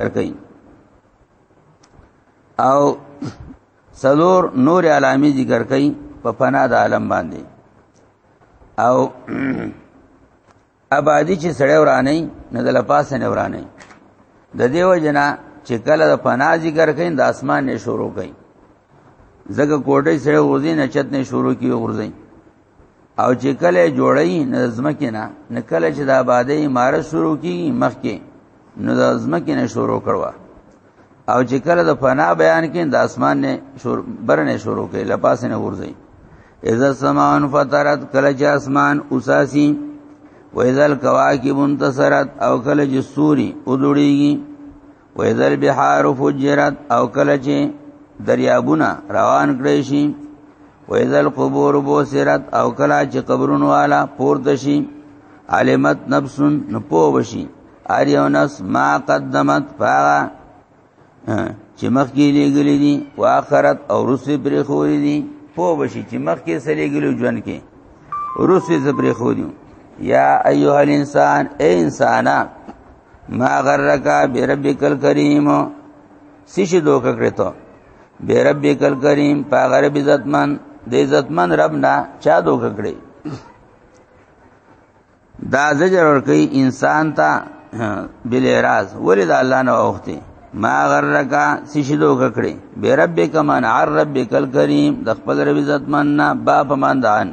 کوي او سلور نور علامه ذکر کوي په فنا د عالم باندې او ابادی چې سړی ورانه نه د لپاسه نه ورانه د دیو جنا چې کله د فنا ذکر کوي د اسمان نه شروع کوي زګه کوټه سره ورځي نه چت نه شروع کی ورځي او چې کله جوړی نو زمکه نه نه کله چې د آبادې امارت شروع کی مخکې نو د زمکه نه شروع کړوا او چې کله د فنا بیان کې د اسمان نه شروع برنه شروع کې لپاس نه ورځي اذا السماء فطرت کله چې اسمان اساسی و اذا الكواكب انتصرت او کله چې سوري ودړيږي و اذا البحار فجرت او کله چې دریابونه روان کړی شي و اذا القبور بوسرت او کله چې قبرونو والا پورته شي علمت نفس نو پوه وشي ار یو نفس ما قدمت فاغا چې مخکې لګلې دي واخرت او رسې پرې خورې دي پوه وشي چې مخکې سلې ګلو ژوند کې رسې زبرې خورې یا ایها الانسان اے انسانا ما غرک بربک الکریم سشي دوک کړی ته بربک الکریم په غرب عزتمن د عزتمن رب نه چا دوک کړی دا زجر ور کوي انسان ته بل راز ولید الله نه اوخته ما غرک سشي دوک کړی بربک من عربک الکریم د خپل رب عزتمن نه با پمندان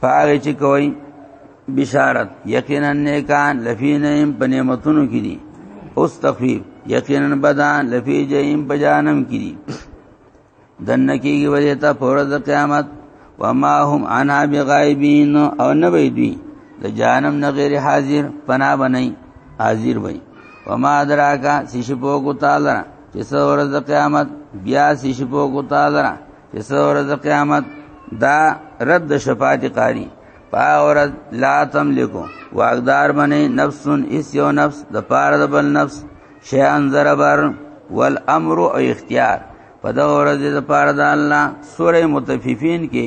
پاره چې کوي بشارت یقینا نیکان لفی نعیم په نعمتونو کې دي اوس تخفیف یقینا بدان لفی جهنم په جهنم کې دي دنه کېږي وجه ته پر د قیامت وما هم انا بغایبین او نه وي دوی د جهنم نه غیر حاضر پنا بنئ حاضر وي وما دراکا سشپو کو تعالی چې څور د قیامت بیا سشپو کو تعالی چې سور د قیامت دا رد شفاعت قاری پا ورځ لا تملکو واقدار باندې نفس اس یو نفس د پاره د بل نفس شیان ضربر والامر او اختیار په دا ورځ د پاره د الله سوره متففین کې